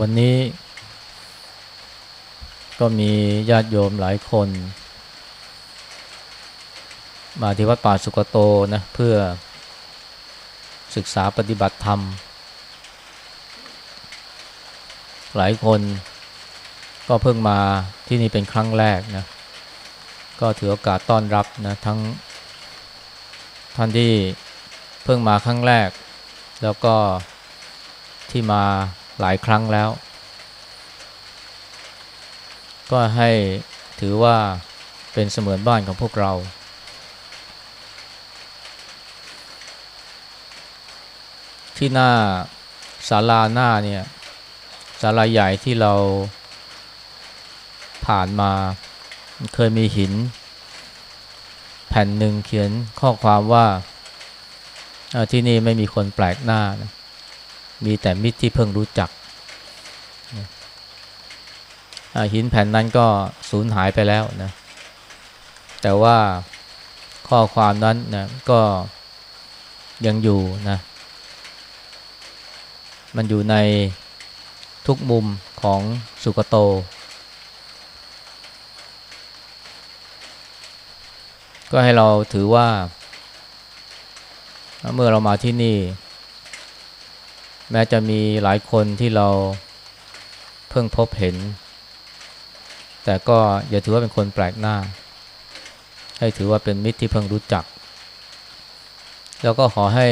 วันนี้ก็มีญาติโยมหลายคน มาที่วัดป่าสุกโตนะเพื่อศึกษาปฏิบัติธรรม หลายคนก็เพิ่งมาที่นี่เป็นครั้งแรกนะก็ถือโอกาสต้อนรับนะทั้งท่านที่เพิ่งมาครั้งแรก แล้วก็ที่มา หลายครั้งแล้ว ก็ให้ถือว่าเป็นเสมือนบ้านของพวกเรา ที่หน้าศาลาหน้าเนี่ยศาลาใหญ่ที่เราผ่านมาเคยมีหิน แผ่นหนึ่งเขียนข้อความว่าที่นี่ไม่มีคนแปลกหน้านะ มีแต่มิตรที่เพิ่งรู้จัก หินแผ่นนั้นก็สูญหายไปแล้วนะ แต่ว่าข้อความนั้นนะก็ยังอยู่นะ มันอยู่ในทุกมุมของสุกโต ก็ให้เราถือว่า เมื่อเรามาที่นี่ แม้จะมีหลายคนที่เราเพิ่งพบเห็น แต่ก็อย่าถือว่าเป็นคนแปลกหน้า ให้ถือว่าเป็นมิตรที่เพิ่งรู้จัก แล้วก็ขอให้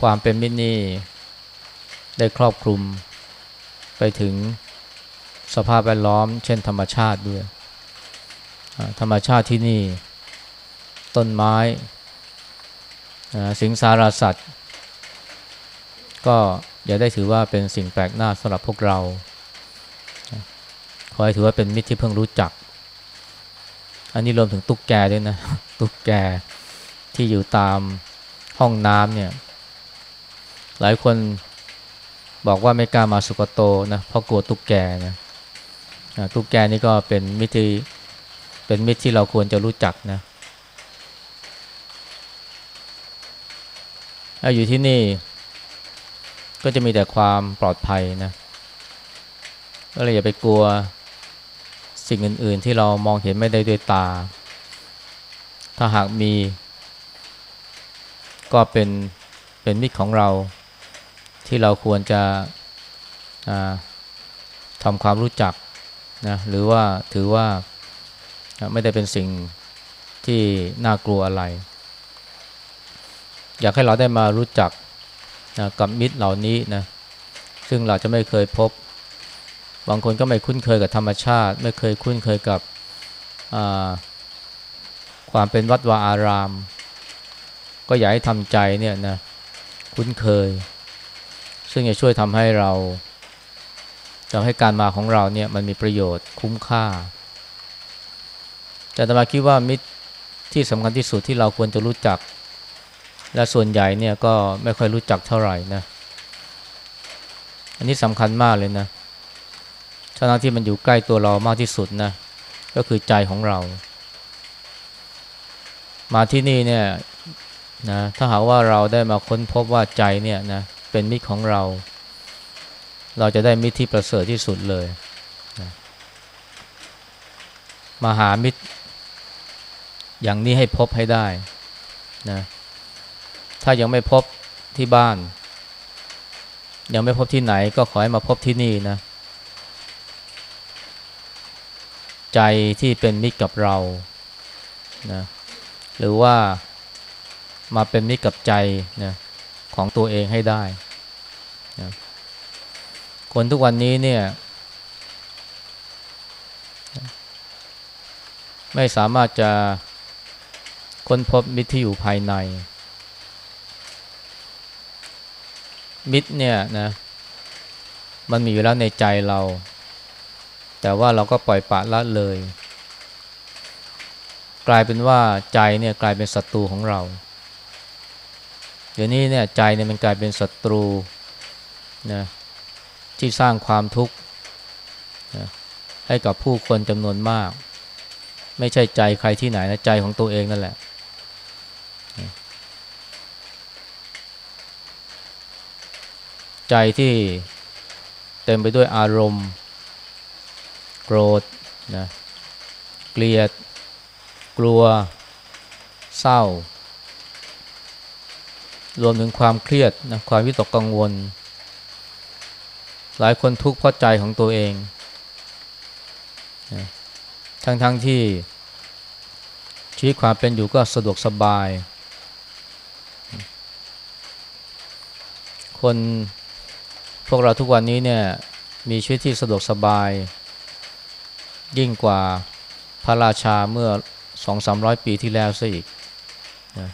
ความเป็นมิตรนี้ได้ครอบคลุมไปถึงสภาพแวดล้อม เช่นธรรมชาติด้วย ธรรมชาติที่นี่ ต้นไม้ สิงสารสัตว์ ก็อย่าได้ถือว่าเป็นสิ่งแปลกหน้าสำหรับพวกเราขอให้ถือว่าเป็นมิตรที่เพิ่งรู้จัก อันนี้รวมถึงตุ๊กแกด้วยนะ ตุ๊กแกที่อยู่ตามห้องน้ำเนี่ย หลายคนบอกว่าไม่กล้ามาสุกโตนะเพราะกลัวตุ๊กแกนะตุ๊กแกนี่ก็เป็นมิตรที่เป็นมิตรที่เราควรจะรู้จักนะอยู่ที่นี่ ก็จะมีแต่ความปลอดภัยนะก็เลยอย่าไปกลัวสิ่งอื่น ๆ ที่เรามองเห็นไม่ได้ด้วยตา ถ้าหากมี ก็เป็นเป็นมิตรของเรา ที่เราควรจะทำความรู้จักนะหรือว่าถือว่าไม่ได้เป็นสิ่งที่น่ากลัวอะไร อยากให้เราได้มารู้จัก นะกับมิตรเหล่านี้นะซึ่งเราจะไม่เคยพบ บางคนก็ไม่คุ้นเคยกับธรรมชาติ ไม่เคยคุ้นเคยกับความเป็นวัดวาอาราม ก็อยากให้ทำใจเนี่ยนะคุ้นเคย ซึ่งจะช่วยทำให้เราทำให้การมาของเราเนี่ยมันมีประโยชน์คุ้มค่าแต่ตมาคิดว่ามิตรที่สำคัญที่สุดที่เราควรจะรู้จัก และส่วนใหญ่เนี่ยก็ไม่ค่อยรู้จักเท่าไหร่นะ อันนี้สำคัญมากเลยนะทั้งที่มันอยู่ใกล้ตัวเรามากที่สุดนะ ก็คือใจของเรา มาที่นี่เนี่ยนะถ้าหากว่าเราได้มาค้นพบว่าใจเนี่ยนะเป็นมิตรของเรา เราจะได้มิตรที่ประเสริฐที่สุดเลยนะมาหามิตร อย่างนี้ให้พบให้ได้นะ ถ้ายังไม่พบที่บ้าน ยังไม่พบที่ไหนก็ขอให้มาพบที่นี่นะ ใจที่เป็นมิตรกับเรานะหรือว่ามาเป็นมิตรกับใจนะของตัวเองให้ได้นะคนทุกวันนี้เนี่ย ไม่สามารถจะค้นพบมิตรที่อยู่ภายใน มิตรเนี่ยนะมันมีอยู่แล้วในใจเรา แต่ว่าเราก็ปล่อยปะละเลย กลายเป็นว่าใจเนี่ยกลายเป็นศัตรูของเราเดี๋ยวนี้เนี่ยใจเนี่ยมันกลายเป็นศัตรูนะที่สร้างความทุกข์นะให้กับผู้คนจำนวนมาก ไม่ใช่ใจใครที่ไหนนะใจของตัวเองนั่นแหละ ใจที่เต็มไปด้วยอารมณ์ โกรธนะเกลียด กลัว เศร้า รวมถึงความเครียดนะความวิตกกังวล หลายคนทุกข์เพราะใจของตัวเองนะทั้งๆทที่ชีวิตความเป็นอยู่ก็สะดวกสบาย คน พวกเราทุกวันนี้เนี่ยมีชีวิตที่สะดวกสบาย ยิ่งกว่าพระราชาเมื่อสองสามร้อยปีที่แล้วซะอีกนะ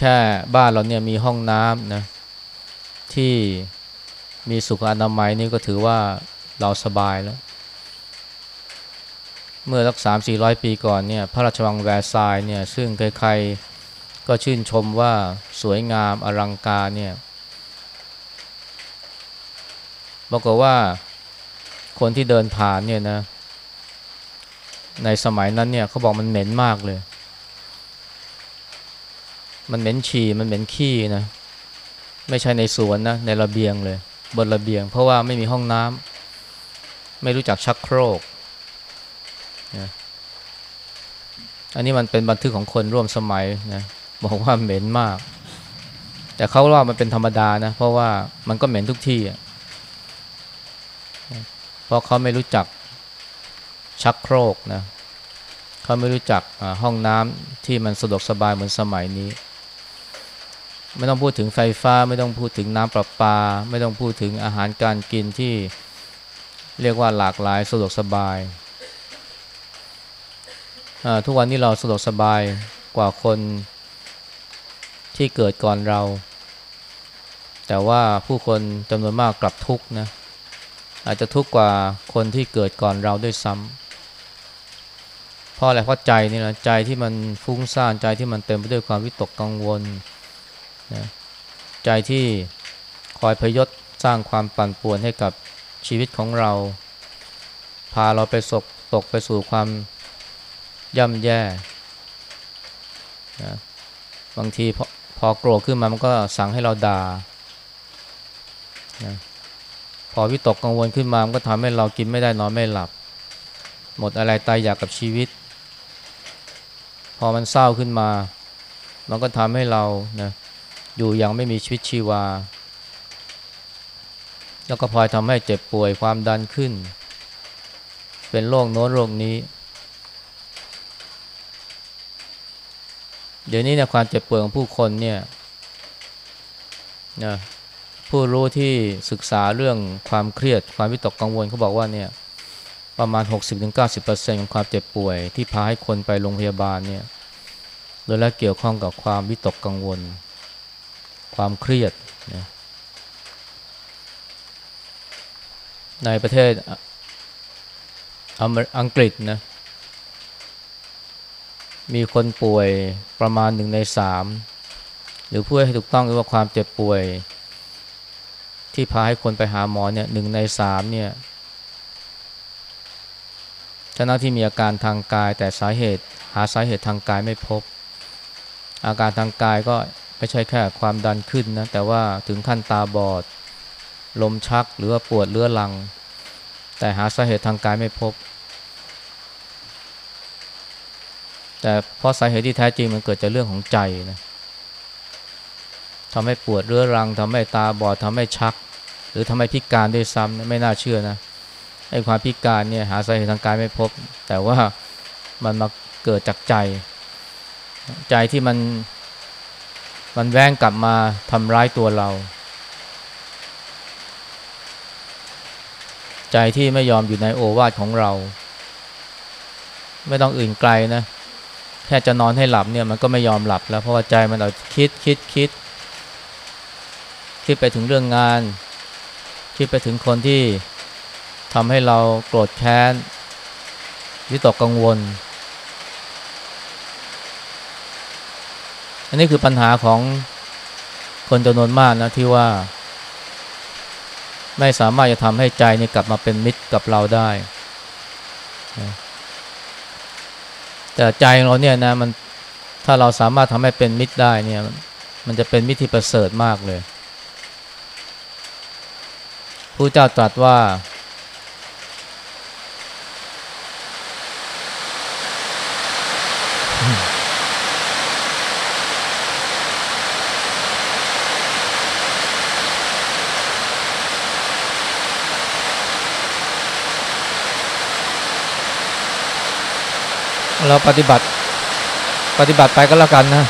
แค่บ้านเราเนี่ยมีห้องน้ำนะที่มีสุขอนามัยนี่ก็ถือว่าเราสบายแล้ว เมื่อสักสามสี่ร้อยปีก่อนเนี่ยพระราชวังแวร์ซายเนี่ยซึ่งใครๆ ก็ชื่นชมว่าสวยงามอลังการเนี่ยบอกว่าคนที่เดินผ่านเนี่ยนะ ในสมัยนั้นเนี่ยเขาบอกมันเหม็นมากเลย มันเหม็นฉี่มันเหม็นขี้นะ ไม่ใช่ในสวนนะ ในระเบียงเลย บนระเบียง เพราะว่าไม่มีห้องน้ำไม่รู้จักชักโครกนะอันนี้มันเป็นบันทึกของคนร่วมสมัยนะ บอกว่าเหม็นมาก แต่เขาว่ามันเป็นธรรมดานะ เพราะว่ามันก็เหม็นทุกที่อะเพราะเขาไม่รู้จักชักโครกนะเขาไม่รู้จักห้องน้ำที่มันสะดวกสบายเหมือนสมัยนี้ ไม่ต้องพูดถึงไฟฟ้า ไม่ต้องพูดถึงน้ำประปา ไม่ต้องพูดถึงอาหารการกินที่เรียกว่าหลากหลายสะดวกสบาย ทุกวันนี้เราสะดวกสบายกว่าคน ที่เกิดก่อนเรา แต่ว่าผู้คนจำนวนมากกลับทุกข์นะอาจจะทุกข์กว่าคนที่เกิดก่อนเราด้วยซ้ำเพราะอะไรเพราะใจนี่นะใจที่มันฟุ้งซ่านใจที่มันเต็มไปด้วยความวิตกกังวลนะใจที่คอยพยศสร้างความปั่นป่วนให้กับชีวิตของเรา พาเราไปสกตกไปสู่ความย่ำแย่นะบางที พอโกรธขึ้นมามันก็สั่งให้เราด่านะพอวิตกกังวลขึ้นมามันก็ทำให้เรากินไม่ได้นอนไม่หลับ หมดอะไรตายอยากกับชีวิต พอมันเศร้าขึ้นมา มันก็ทำให้เรานะอยู่อย่างไม่มีชีวิตชีวา แล้วก็พลอยทำให้เจ็บป่วยความดันขึ้น เป็นโรคโน้นโรคนี้ เดี๋ยวนี้เนี่ยความเจ็บป่วยของผู้คนเนี่ยนะผู้รู้ที่ศึกษาเรื่องความเครียด ความวิตกกังวลเขาบอกว่าเนี่ยประมาณ 60-90%ของความเจ็บป่วย ที่พาให้คนไปโรงพยาบาลเนี่ยโดยแล้วเกี่ยวข้องกับความวิตกกังวล ความเครียดนะในประเทศอังกฤษนะ มีคนป่วยประมาณหนึ่งในสามหรือพูดให้ถูกต้องคือว่าความเจ็บป่วย ที่พาให้คนไปหาหมอเนี่ยหนึ่งในสามเนี่ยชนะที่มีอาการทางกายแต่สาเหตุหาสาเหตุทางกายไม่พบ อาการทางกายก็ไม่ใช่แค่ความดันขึ้นนะแต่ว่าถึงขั้นตาบอด ลมชักหรือว่าปวดเรื้อรัง แต่หาสาเหตุทางกายไม่พบ แต่เพราะสาเหตุที่แท้จริงมันเกิดจากเรื่องของใจนะทำให้ปวดเรื้อรังทำให้ตาบอดทำให้ชัก หรือทำไมพิการด้วยซ้ำไม่น่าเชื่อนะไอ้ความพิการเนี่ยหาสาเหตุทางกายไม่พบ แต่ว่ามันมาเกิดจากใจ ใจที่มันมันแว่งกลับมาทำร้ายตัวเรา ใจที่ไม่ยอมอยู่ในโอวาทของเรา ไม่ต้องอื่นไกลนะ แค่จะนอนให้หลับเนี่ยมันก็ไม่ยอมหลับแล้วเพราะว่าใจมันเอาคิดคิดคิด คิดไปถึงเรื่องงาน คิดไปถึงคนที่ทำให้เราโกรธแค้นวิตกกังวล อันนี้คือปัญหาของคนจำนวนมากนะที่ว่า ไม่สามารถจะทำให้ใจนี่กลับมาเป็นมิตรกับเราได้ แต่ใจเราเนี่ยนะมันถ้าเราสามารถทำให้เป็นมิตรได้เนี่ยมันจะเป็นมิตรที่ประเสริฐมากเลยพระเจ้าตรัสว่า เราปฏิบัติ ปฏิบัติไปก็แล้วกันนะ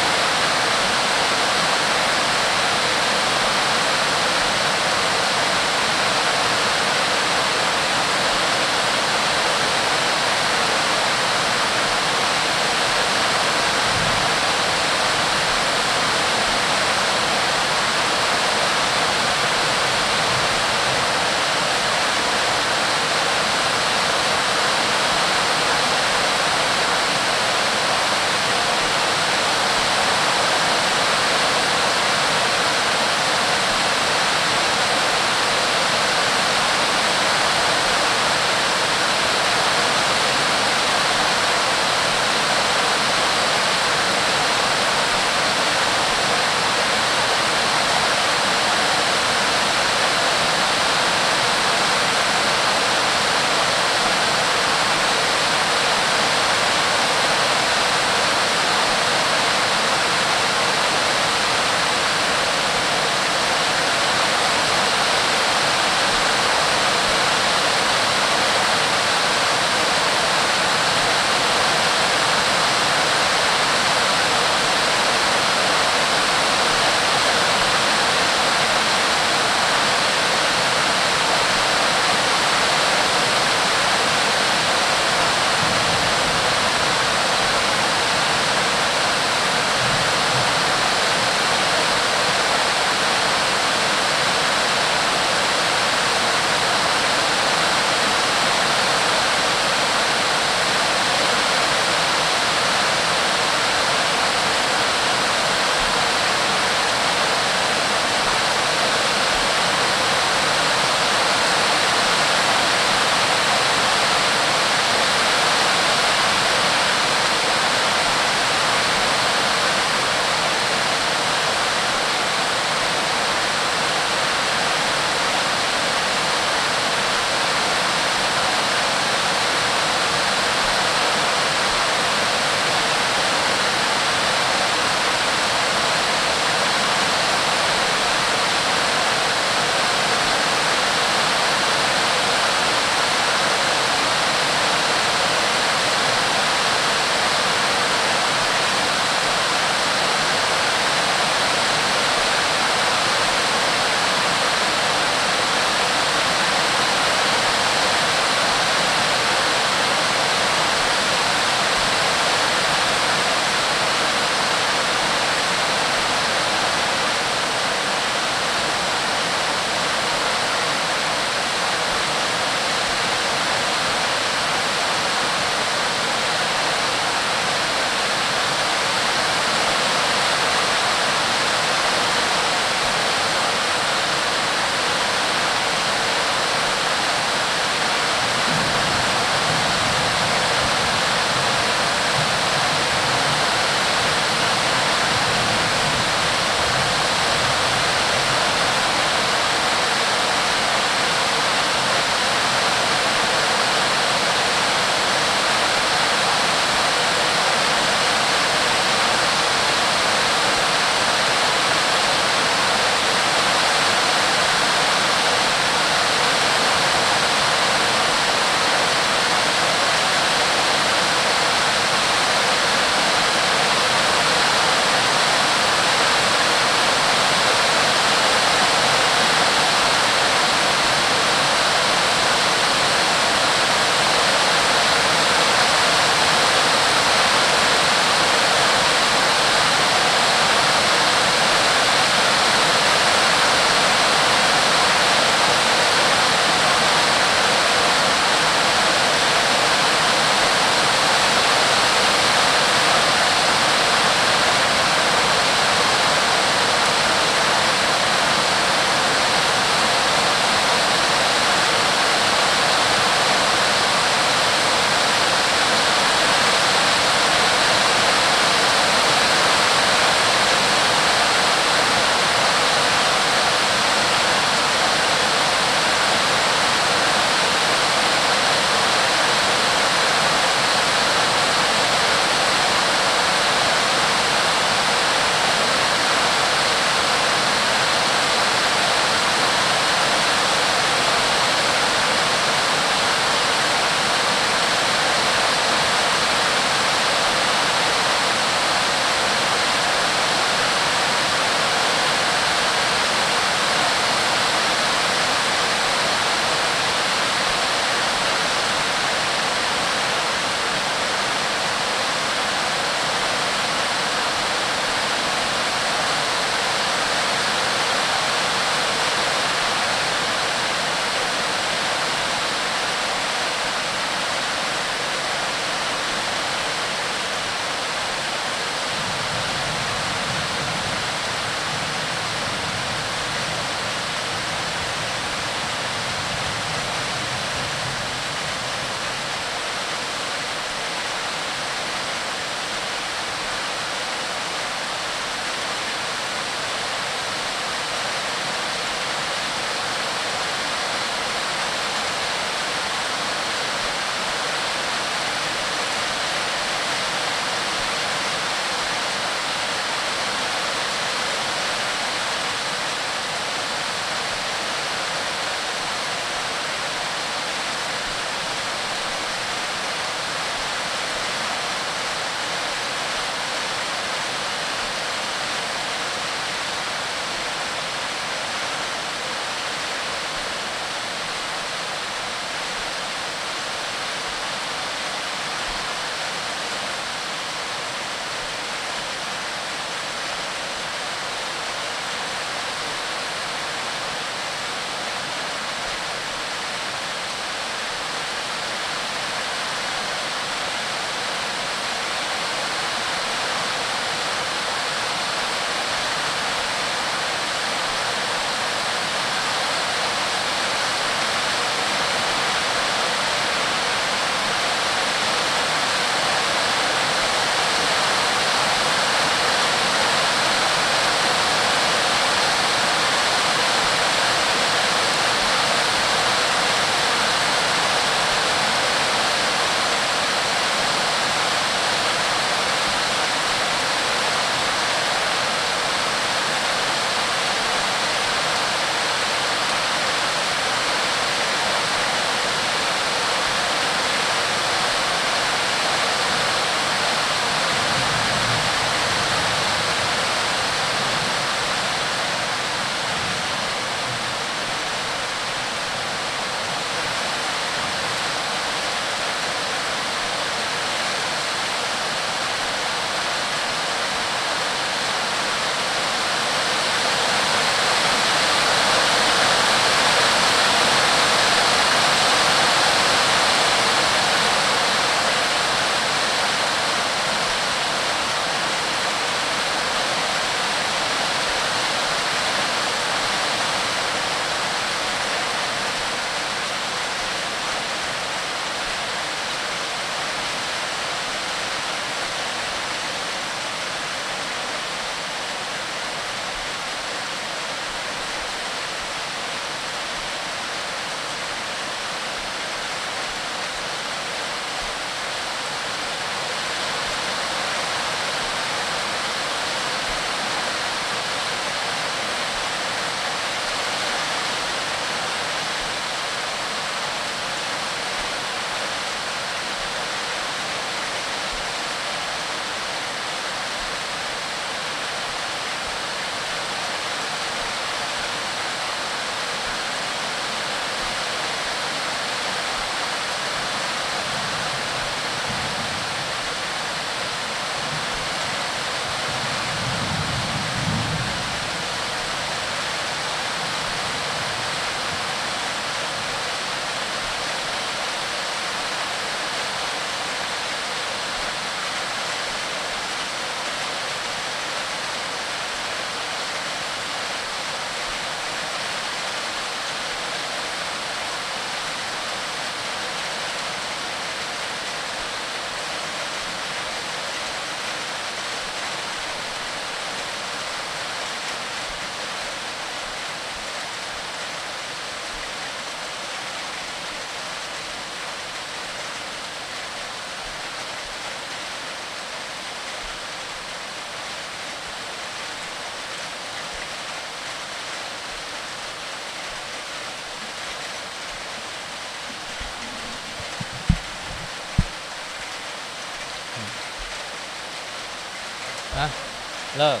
เลิก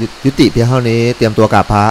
ยุยุติเพียงเท่านี้เตรียมตัวกราบพระ